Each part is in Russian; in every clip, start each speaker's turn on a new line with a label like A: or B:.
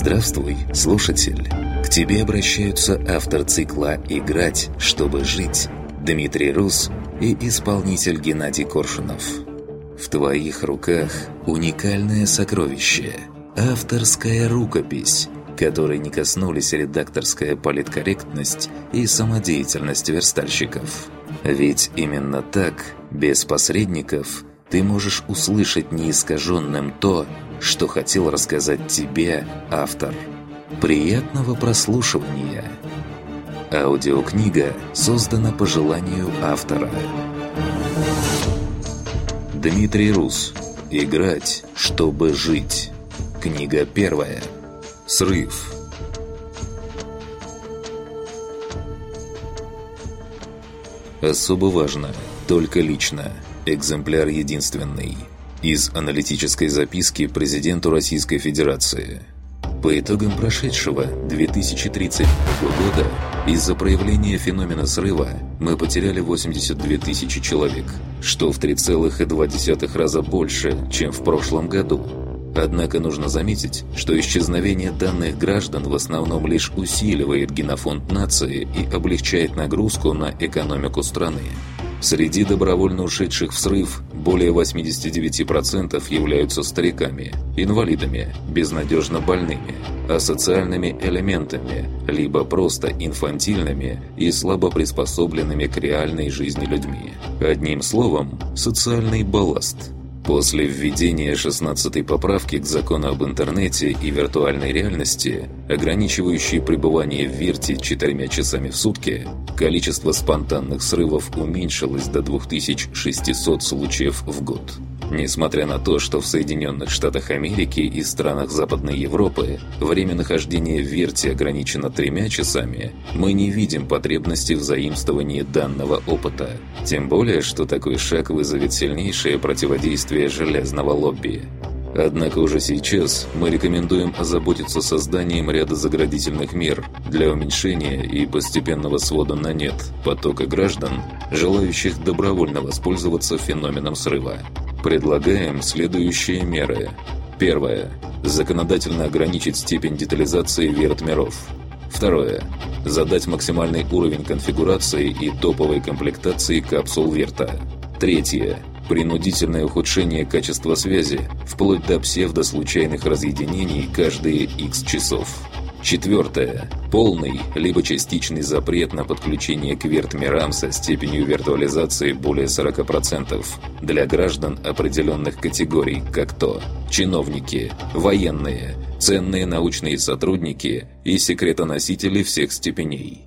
A: Здравствуй, слушатель! К тебе обращаются автор цикла «Играть, чтобы жить» Дмитрий Рус и исполнитель Геннадий Коршунов. В твоих руках уникальное сокровище – авторская рукопись, которой не коснулись редакторская политкорректность и самодеятельность верстальщиков. Ведь именно так, без посредников, ты можешь услышать неискаженным то, что хотел рассказать тебе автор. Приятного прослушивания! Аудиокнига создана по желанию автора. Дмитрий Рус. Играть, чтобы жить. Книга первая. Срыв. Особо важно, только лично. Экземпляр единственный. Из аналитической записки президенту Российской Федерации. По итогам прошедшего 2030 года из-за проявления феномена срыва мы потеряли 82 тысячи человек, что в 3,2 раза больше, чем в прошлом году. Однако нужно заметить, что исчезновение данных граждан в основном лишь усиливает генофонд нации и облегчает нагрузку на экономику страны. Среди добровольно ушедших в срыв более 89% являются стариками, инвалидами, безнадежно больными, асоциальными элементами, либо просто инфантильными и слабо приспособленными к реальной жизни людьми. Одним словом, социальный балласт – После введения 16-й поправки к закону об интернете и виртуальной реальности, ограничивающей пребывание в Вирте четырьмя часами в сутки, количество спонтанных срывов уменьшилось до 2600 случаев в год. Несмотря на то, что в Соединенных Штатах Америки и странах Западной Европы время нахождения в Верте ограничено тремя часами, мы не видим потребности в заимствовании данного опыта. Тем более, что такой шаг вызовет сильнейшее противодействие железного лобби. Однако уже сейчас мы рекомендуем озаботиться созданием ряда заградительных мер для уменьшения и постепенного свода на нет потока граждан, желающих добровольно воспользоваться феноменом срыва. Предлагаем следующие меры. Первое. Законодательно ограничить степень детализации вертмиров. Второе. Задать максимальный уровень конфигурации и топовой комплектации капсул верта. Третье. Принудительное ухудшение качества связи, вплоть до псевдослучайных разъединений каждые X часов. Четвертое. Полный, либо частичный запрет на подключение к вертмирам со степенью виртуализации более 40% для граждан определенных категорий, как то чиновники, военные, ценные научные сотрудники и секретоносители всех степеней.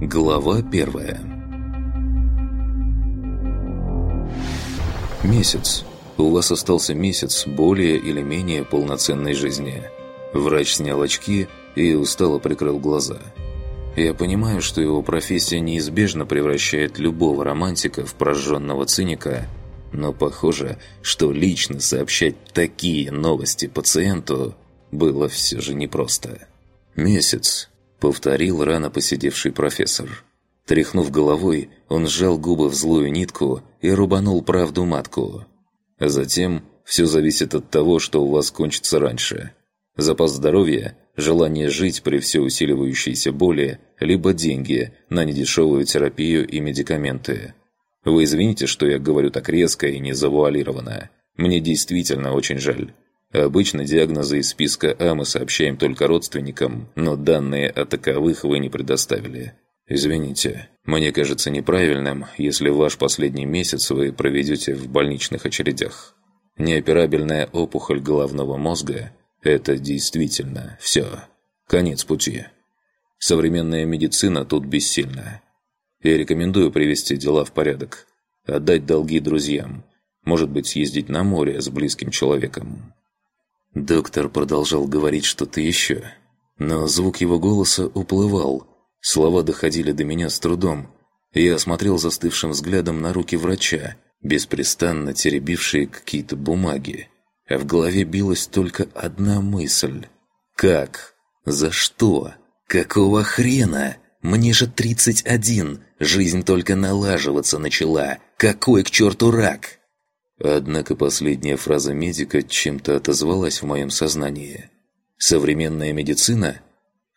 A: Глава первая Месяц. У вас остался месяц более или менее полноценной жизни. Врач снял очки и устало прикрыл глаза. Я понимаю, что его профессия неизбежно превращает любого романтика в прожженного циника, но похоже, что лично сообщать такие новости пациенту было все же непросто. «Месяц», — повторил рано посидевший профессор. Тряхнув головой, он сжал губы в злую нитку и рубанул правду матку – а затем все зависит от того, что у вас кончится раньше. Запас здоровья, желание жить при все усиливающейся боли, либо деньги на недешевую терапию и медикаменты. Вы извините, что я говорю так резко и незавуалированно. Мне действительно очень жаль. Обычно диагнозы из списка А мы сообщаем только родственникам, но данные о таковых вы не предоставили. «Извините, мне кажется неправильным, если ваш последний месяц вы проведете в больничных очередях. Неоперабельная опухоль головного мозга – это действительно все. Конец пути. Современная медицина тут бессильна. Я рекомендую привести дела в порядок, отдать долги друзьям, может быть, съездить на море с близким человеком». Доктор продолжал говорить что-то еще, но звук его голоса уплывал – Слова доходили до меня с трудом. Я смотрел застывшим взглядом на руки врача, беспрестанно теребившие какие-то бумаги. А в голове билась только одна мысль. «Как? За что? Какого хрена? Мне же 31, жизнь только налаживаться начала. Какой к черту рак?» Однако последняя фраза медика чем-то отозвалась в моем сознании. «Современная медицина?»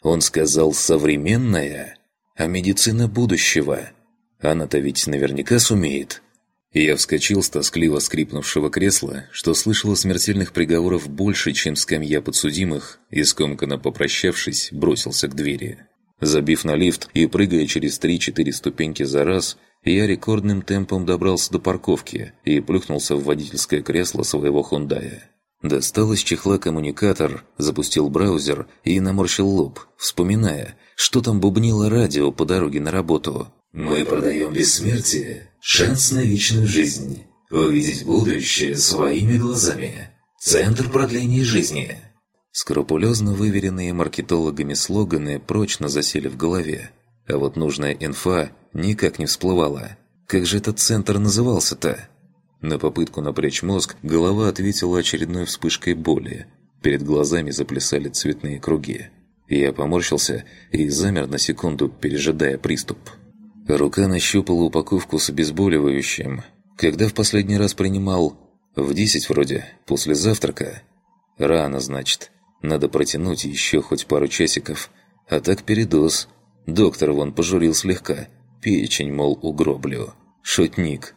A: Он сказал «современная», а медицина будущего. Она-то ведь наверняка сумеет. Я вскочил с тоскливо скрипнувшего кресла, что слышал смертельных приговоров больше, чем скамья подсудимых, и скомканно попрощавшись, бросился к двери. Забив на лифт и прыгая через 3-4 ступеньки за раз, я рекордным темпом добрался до парковки и плюхнулся в водительское кресло своего «Хундая». Достал из чехла коммуникатор, запустил браузер и наморщил лоб, вспоминая, что там бубнило радио по дороге на работу.
B: «Мы продаем бессмертие, шанс на вечную жизнь, увидеть будущее своими глазами. Центр продления жизни».
A: Скрупулезно выверенные маркетологами слоганы прочно засели в голове, а вот нужная инфа никак не всплывала. Как же этот центр назывался-то? На попытку напрячь мозг голова ответила очередной вспышкой боли. Перед глазами заплясали цветные круги. Я поморщился и замер на секунду, пережидая приступ. Рука нащупала упаковку с обезболивающим. Когда в последний раз принимал? В десять вроде, после завтрака. Рано, значит. Надо протянуть еще хоть пару часиков. А так передоз. Доктор вон пожурил слегка. Печень, мол, угроблю. Шутник.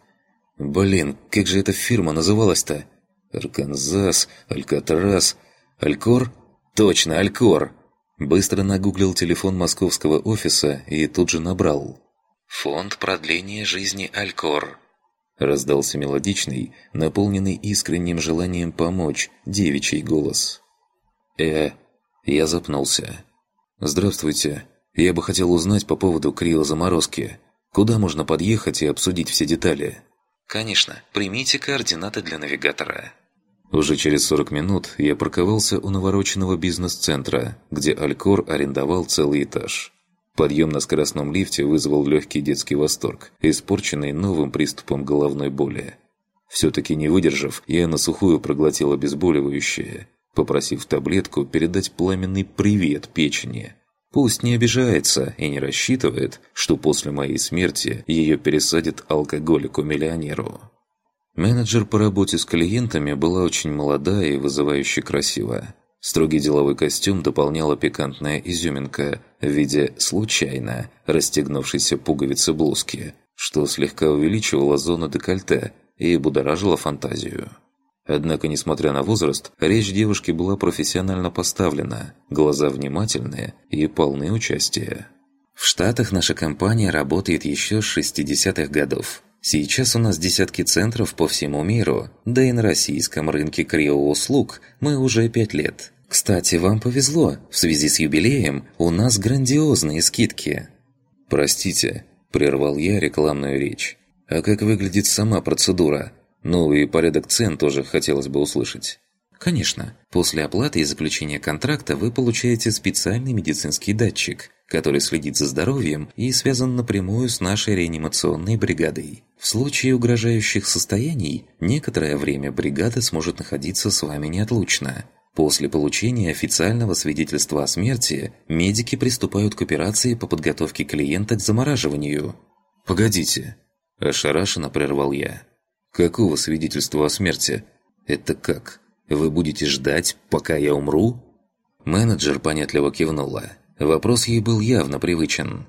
A: Блин, как же эта фирма называлась-то? Арканзас, Алькатрас, Алькор? Точно, Алькор! Быстро нагуглил телефон московского офиса и тут же набрал. «Фонд продления жизни Алькор». Раздался мелодичный, наполненный искренним желанием помочь, девичий голос. «Э...» Я запнулся. «Здравствуйте. Я бы хотел узнать по поводу криозаморозки. Куда можно подъехать и обсудить все детали?» «Конечно. Примите координаты для навигатора». Уже через 40 минут я парковался у навороченного бизнес-центра, где Алькор арендовал целый этаж. Подъем на скоростном лифте вызвал легкий детский восторг, испорченный новым приступом головной боли. Все-таки не выдержав, я на сухую проглотил обезболивающее попросив таблетку передать пламенный привет печени. Пусть не обижается и не рассчитывает, что после моей смерти ее пересадит алкоголику-миллионеру. Менеджер по работе с клиентами была очень молодая и вызывающе красивая. Строгий деловой костюм дополняла пикантная изюминка в виде случайно расстегнувшейся пуговицы блузки, что слегка увеличивало зону декольте и будоражило фантазию. Однако, несмотря на возраст, речь девушки была профессионально поставлена, глаза внимательные и полны участия. В Штатах наша компания работает еще с 60-х годов. Сейчас у нас десятки центров по всему миру, да и на российском рынке криоуслуг мы уже пять лет. Кстати, вам повезло, в связи с юбилеем у нас грандиозные скидки. «Простите», – прервал я рекламную речь. «А как выглядит сама процедура? Ну и порядок цен тоже хотелось бы услышать. Конечно, после оплаты и заключения контракта вы получаете специальный медицинский датчик, который следит за здоровьем и связан напрямую с нашей реанимационной бригадой. В случае угрожающих состояний, некоторое время бригада сможет находиться с вами неотлучно. После получения официального свидетельства о смерти, медики приступают к операции по подготовке клиента к замораживанию. «Погодите», – ошарашенно прервал я. «Какого свидетельства о смерти? Это как? Вы будете ждать, пока я умру?» Менеджер понятливо кивнула. Вопрос ей был явно привычен.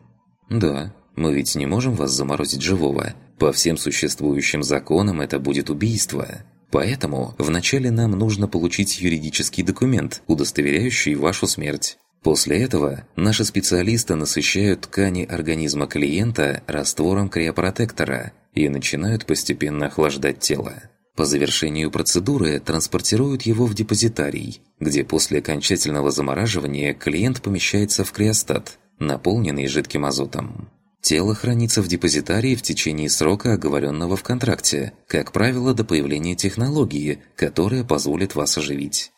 A: «Да, мы ведь не можем вас заморозить живого. По всем существующим законам это будет убийство. Поэтому вначале нам нужно получить юридический документ, удостоверяющий вашу смерть. После этого наши специалисты насыщают ткани организма клиента раствором криопротектора – и начинают постепенно охлаждать тело. По завершению процедуры транспортируют его в депозитарий, где после окончательного замораживания клиент помещается в криостат, наполненный жидким азотом. Тело хранится в депозитарии в течение срока, оговоренного в контракте, как правило, до появления технологии, которая позволит вас оживить.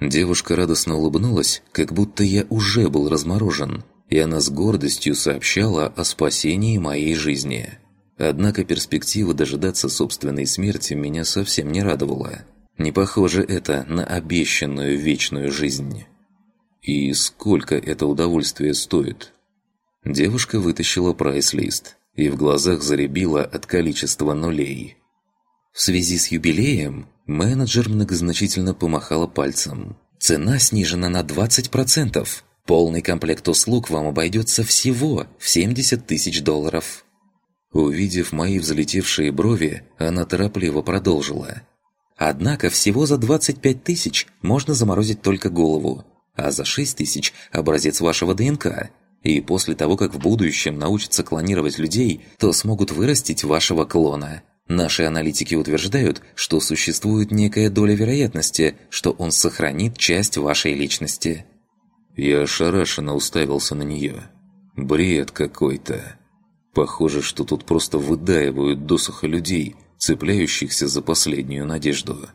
A: Девушка радостно улыбнулась, как будто я уже был разморожен, и она с гордостью сообщала о спасении моей жизни. Однако перспектива дожидаться собственной смерти меня совсем не радовала. Не похоже это на обещанную вечную жизнь. И сколько это удовольствие стоит? Девушка вытащила прайс-лист и в глазах заребила от количества нулей. В связи с юбилеем менеджер многозначительно помахала пальцем. Цена снижена на 20%. Полный комплект услуг вам обойдется всего в 70 тысяч долларов. Увидев мои взлетевшие брови, она торопливо продолжила. Однако всего за 25 тысяч можно заморозить только голову, а за 6 тысяч – образец вашего ДНК. И после того, как в будущем научатся клонировать людей, то смогут вырастить вашего клона. Наши аналитики утверждают, что существует некая доля вероятности, что он сохранит часть вашей личности. Я ошарашенно уставился на нее. Бред какой-то. Похоже, что тут просто выдаивают досуха людей – цепляющихся за последнюю надежду.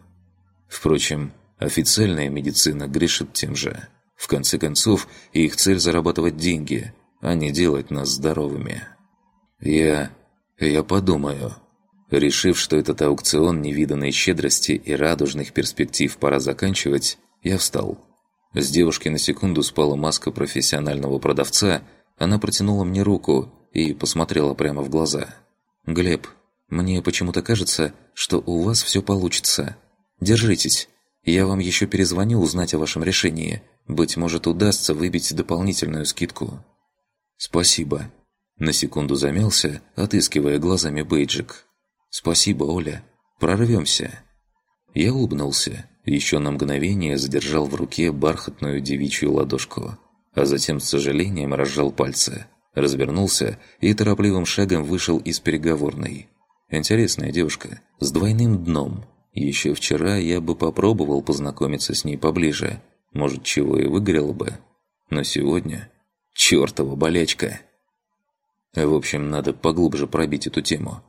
A: Впрочем, официальная медицина грешит тем же. В конце концов, их цель зарабатывать деньги, а не делать нас здоровыми. Я... я подумаю. Решив, что этот аукцион невиданной щедрости и радужных перспектив пора заканчивать, я встал. С девушки на секунду спала маска профессионального продавца, она протянула мне руку и посмотрела прямо в глаза. «Глеб, мне почему-то кажется, что у вас все получится. Держитесь. Я вам еще перезвоню узнать о вашем решении. Быть может, удастся выбить дополнительную скидку». «Спасибо». На секунду замялся, отыскивая глазами бейджик. «Спасибо, Оля. Прорвемся». Я улыбнулся, еще на мгновение задержал в руке бархатную девичью ладошку, а затем с сожалением разжал пальцы, развернулся и торопливым шагом вышел из переговорной. Интересная девушка, с двойным дном. Еще вчера я бы попробовал познакомиться с ней поближе. Может, чего и выгорело бы. Но сегодня... Чёртова болячка! В общем, надо поглубже пробить эту тему.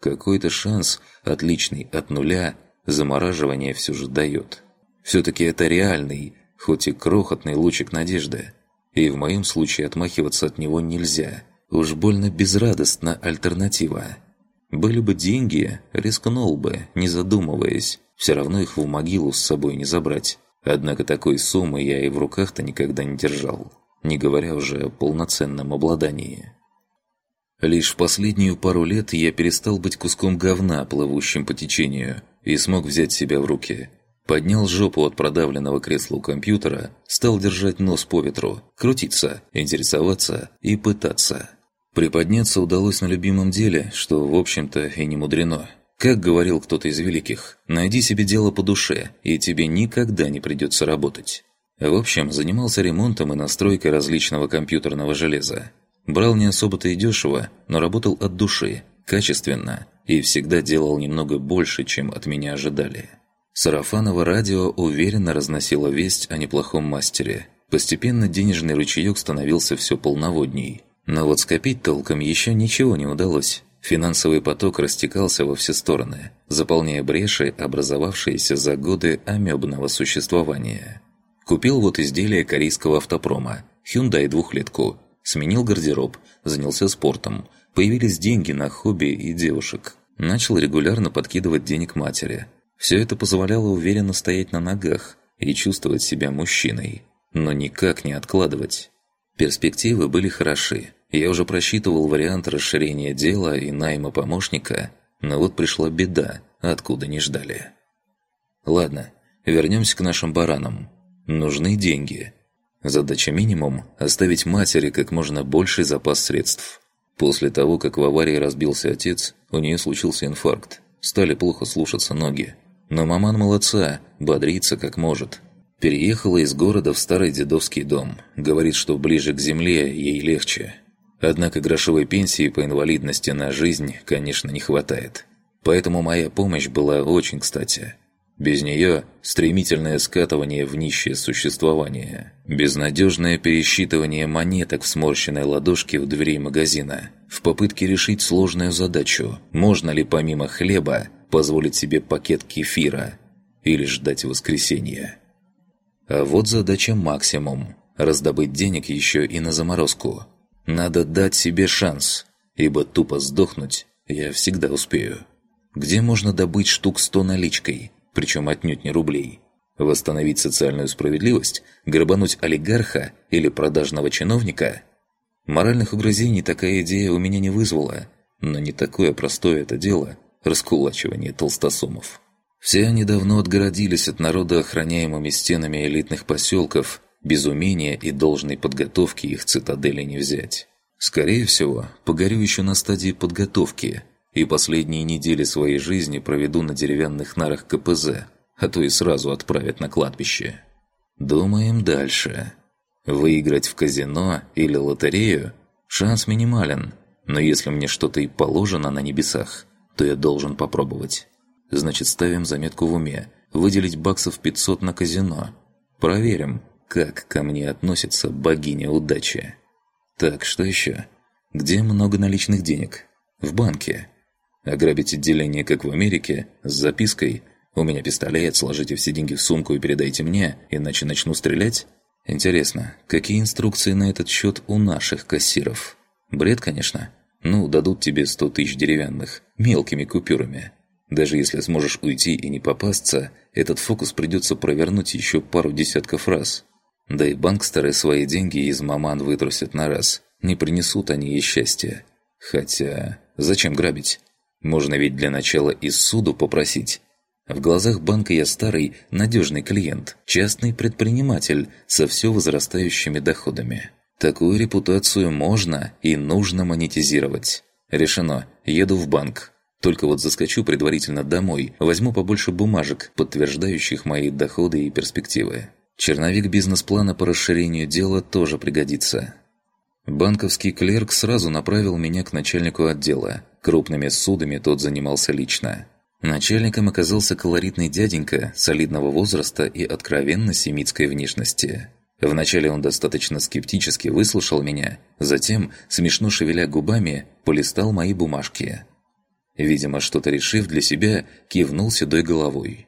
A: Какой-то шанс, отличный от нуля, замораживание все же дает. Все-таки это реальный, хоть и крохотный лучик надежды. И в моем случае отмахиваться от него нельзя. Уж больно безрадостна альтернатива. Были бы деньги, рискнул бы, не задумываясь. Все равно их в могилу с собой не забрать. Однако такой суммы я и в руках-то никогда не держал, не говоря уже о полноценном обладании. Лишь в последнюю пару лет я перестал быть куском говна, плывущим по течению, и смог взять себя в руки. Поднял жопу от продавленного кресла у компьютера, стал держать нос по ветру, крутиться, интересоваться и пытаться – Приподняться удалось на любимом деле, что, в общем-то, и не мудрено. Как говорил кто-то из великих, найди себе дело по душе, и тебе никогда не придется работать. В общем, занимался ремонтом и настройкой различного компьютерного железа. Брал не особо-то и дешево, но работал от души, качественно, и всегда делал немного больше, чем от меня ожидали. Сарафаново радио уверенно разносило весть о неплохом мастере. Постепенно денежный ручеек становился все полноводней – но вот скопить толком еще ничего не удалось. Финансовый поток растекался во все стороны, заполняя бреши, образовавшиеся за годы амебного существования. Купил вот изделие корейского автопрома, Hyundai двухлетку, сменил гардероб, занялся спортом, появились деньги на хобби и девушек. Начал регулярно подкидывать денег матери. Все это позволяло уверенно стоять на ногах и чувствовать себя мужчиной, но никак не откладывать. Перспективы были хороши. Я уже просчитывал вариант расширения дела и найма помощника, но вот пришла беда, откуда не ждали. Ладно, вернемся к нашим баранам. Нужны деньги. Задача минимум – оставить матери как можно больший запас средств. После того, как в аварии разбился отец, у нее случился инфаркт. Стали плохо слушаться ноги. Но маман молодца, бодрится как может. Переехала из города в старый дедовский дом. Говорит, что ближе к земле ей легче. Однако грошовой пенсии по инвалидности на жизнь, конечно, не хватает. Поэтому моя помощь была очень кстати. Без нее стремительное скатывание в нищее существование. Безнадежное пересчитывание монеток в сморщенной ладошке у дверей магазина. В попытке решить сложную задачу, можно ли помимо хлеба позволить себе пакет кефира или ждать воскресенья. А вот задача максимум – раздобыть денег еще и на заморозку. Надо дать себе шанс, ибо тупо сдохнуть я всегда успею. Где можно добыть штук сто наличкой, причем отнюдь не рублей? Восстановить социальную справедливость? Грабануть олигарха или продажного чиновника? Моральных угрызений такая идея у меня не вызвала, но не такое простое это дело Раскулачивание толстосумов. Все они давно отгородились от народа охраняемыми стенами элитных поселков, без умения и должной подготовки их цитадели не взять. Скорее всего, погорю еще на стадии подготовки, и последние недели своей жизни проведу на деревянных нарах КПЗ, а то и сразу отправят на кладбище. Думаем дальше. Выиграть в казино или лотерею – шанс минимален, но если мне что-то и положено на небесах, то я должен попробовать. Значит, ставим заметку в уме – выделить баксов 500 на казино. Проверим, как ко мне относится богиня удачи. Так, что еще? Где много наличных денег? В банке. Ограбить отделение, как в Америке, с запиской «У меня пистолет, сложите все деньги в сумку и передайте мне, иначе начну стрелять?» Интересно, какие инструкции на этот счет у наших кассиров? Бред, конечно. Ну, дадут тебе 100 тысяч деревянных, мелкими купюрами. Даже если сможешь уйти и не попасться, этот фокус придется провернуть еще пару десятков раз. Да и банк старые свои деньги из маман вытрусит на раз. Не принесут они ей счастья. Хотя, зачем грабить? Можно ведь для начала и суду попросить. В глазах банка я старый, надежный клиент, частный предприниматель со все возрастающими доходами. Такую репутацию можно и нужно монетизировать. Решено, еду в банк. Только вот заскочу предварительно домой, возьму побольше бумажек, подтверждающих мои доходы и перспективы. Черновик бизнес-плана по расширению дела тоже пригодится. Банковский клерк сразу направил меня к начальнику отдела. Крупными судами тот занимался лично. Начальником оказался колоритный дяденька солидного возраста и откровенно семитской внешности. Вначале он достаточно скептически выслушал меня, затем, смешно шевеля губами, полистал мои бумажки. Видимо, что-то решив для себя, кивнул седой головой.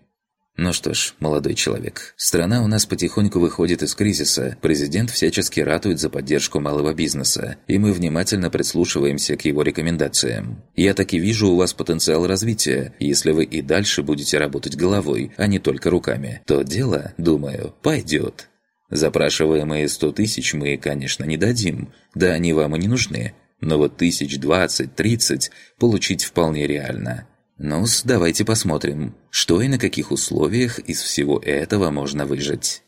A: Ну что ж, молодой человек, страна у нас потихоньку выходит из кризиса, президент всячески ратует за поддержку малого бизнеса, и мы внимательно прислушиваемся к его рекомендациям. Я так и вижу у вас потенциал развития, если вы и дальше будете работать головой, а не только руками, то дело, думаю, пойдет. Запрашиваемые 100 тысяч мы, конечно, не дадим, да они вам и не нужны, но вот тысяч двадцать-тридцать получить вполне реально – ну давайте посмотрим, что и на каких условиях из всего этого можно выжить.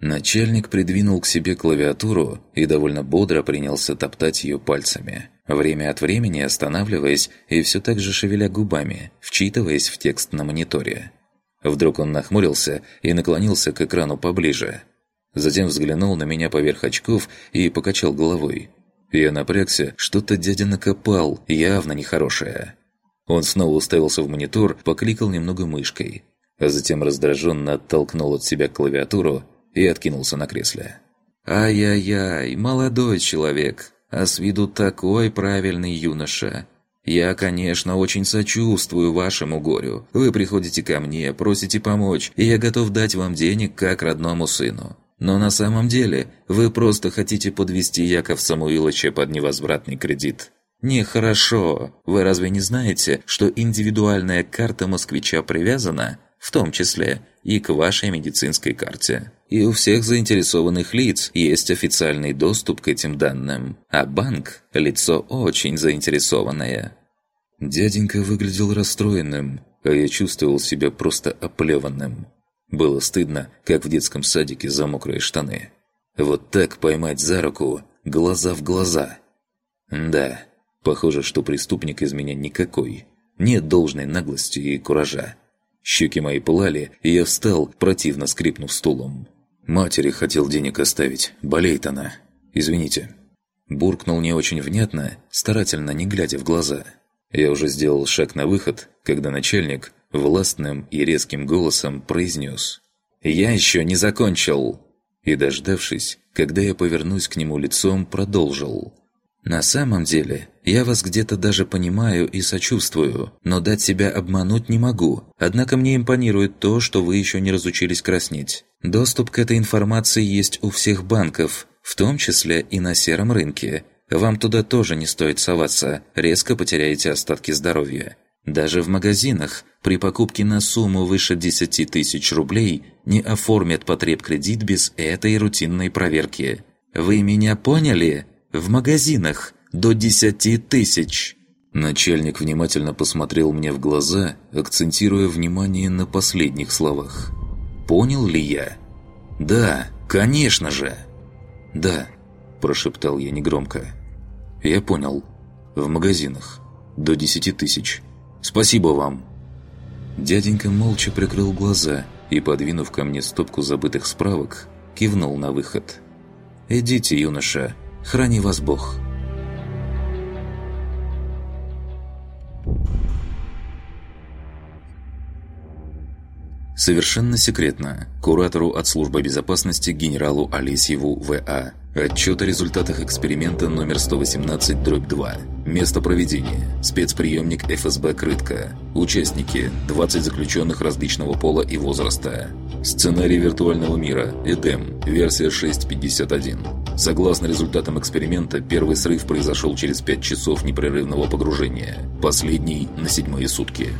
A: Начальник придвинул к себе клавиатуру и довольно бодро принялся топтать ее пальцами, время от времени останавливаясь и все так же шевеля губами, вчитываясь в текст на мониторе. Вдруг он нахмурился и наклонился к экрану поближе. Затем взглянул на меня поверх очков и покачал головой. Я напрягся, что-то дядя накопал, явно нехорошее. Он снова уставился в монитор, покликал немного мышкой, а затем раздраженно оттолкнул от себя клавиатуру и откинулся на кресле. «Ай-яй-яй, молодой человек, а с виду такой правильный юноша. Я, конечно, очень сочувствую вашему горю. Вы приходите ко мне, просите помочь, и я готов дать вам денег как родному сыну. Но на самом деле вы просто хотите подвести Яков Самуиловича под невозвратный кредит. Нехорошо. Вы разве не знаете, что индивидуальная карта москвича привязана, в том числе, и к вашей медицинской карте? И у всех заинтересованных лиц есть официальный доступ к этим данным, а банк – лицо очень заинтересованное. Дяденька выглядел расстроенным, а я чувствовал себя просто оплеванным. Было стыдно, как в детском садике за мокрые штаны. Вот так поймать за руку, глаза в глаза. Да, Похоже, что преступник из меня никакой. Нет должной наглости и куража. Щеки мои пылали, и я встал, противно скрипнув стулом. Матери хотел денег оставить, болеет она. Извините. Буркнул не очень внятно, старательно не глядя в глаза. Я уже сделал шаг на выход, когда начальник властным и резким голосом произнес «Я еще не закончил!» И, дождавшись, когда я повернусь к нему лицом, продолжил на самом деле, я вас где-то даже понимаю и сочувствую, но дать себя обмануть не могу. Однако мне импонирует то, что вы еще не разучились краснеть. Доступ к этой информации есть у всех банков, в том числе и на сером рынке. Вам туда тоже не стоит соваться, резко потеряете остатки здоровья. Даже в магазинах при покупке на сумму выше 10 тысяч рублей не оформят потреб-кредит без этой рутинной проверки. Вы меня поняли? В магазинах до 10 тысяч. Начальник внимательно посмотрел мне в глаза, акцентируя внимание на последних словах. «Понял ли я?» «Да, конечно же!» «Да», – прошептал я негромко. «Я понял. В магазинах. До десяти тысяч. Спасибо вам!» Дяденька молча прикрыл глаза и, подвинув ко мне стопку забытых справок, кивнул на выход. «Идите, юноша, храни вас Бог!» Совершенно секретно. Куратору от службы безопасности генералу Алисьеву В.А. Отчет о результатах эксперимента номер 118-2. Место проведения. Спецприемник ФСБ «Крытка». Участники. 20 заключенных различного пола и возраста. Сценарий виртуального мира. Эдем. Версия 6.51. Согласно результатам эксперимента, первый срыв произошел через 5 часов непрерывного погружения. Последний – на седьмые сутки.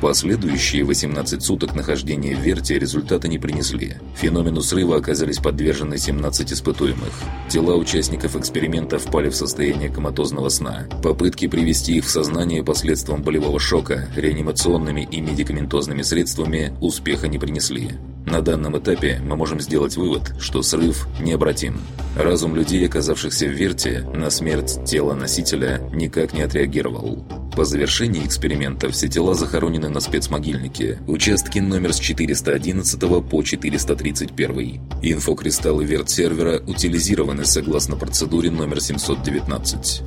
A: Последующие 18 суток нахождения в Верте результата не принесли. Феномену срыва оказались подвержены 17 испытуемых. Тела участников эксперимента впали в состояние коматозного сна. Попытки привести их в сознание посредством болевого шока, реанимационными и медикаментозными средствами успеха не принесли. На данном этапе мы можем сделать вывод, что срыв необратим. Разум людей, оказавшихся в Верте, на смерть тела носителя никак не отреагировал. По завершении эксперимента все тела захоронены на спецмогильнике, участки номер с 411 по 431. Инфокристаллы Верт-сервера утилизированы согласно процедуре номер 719.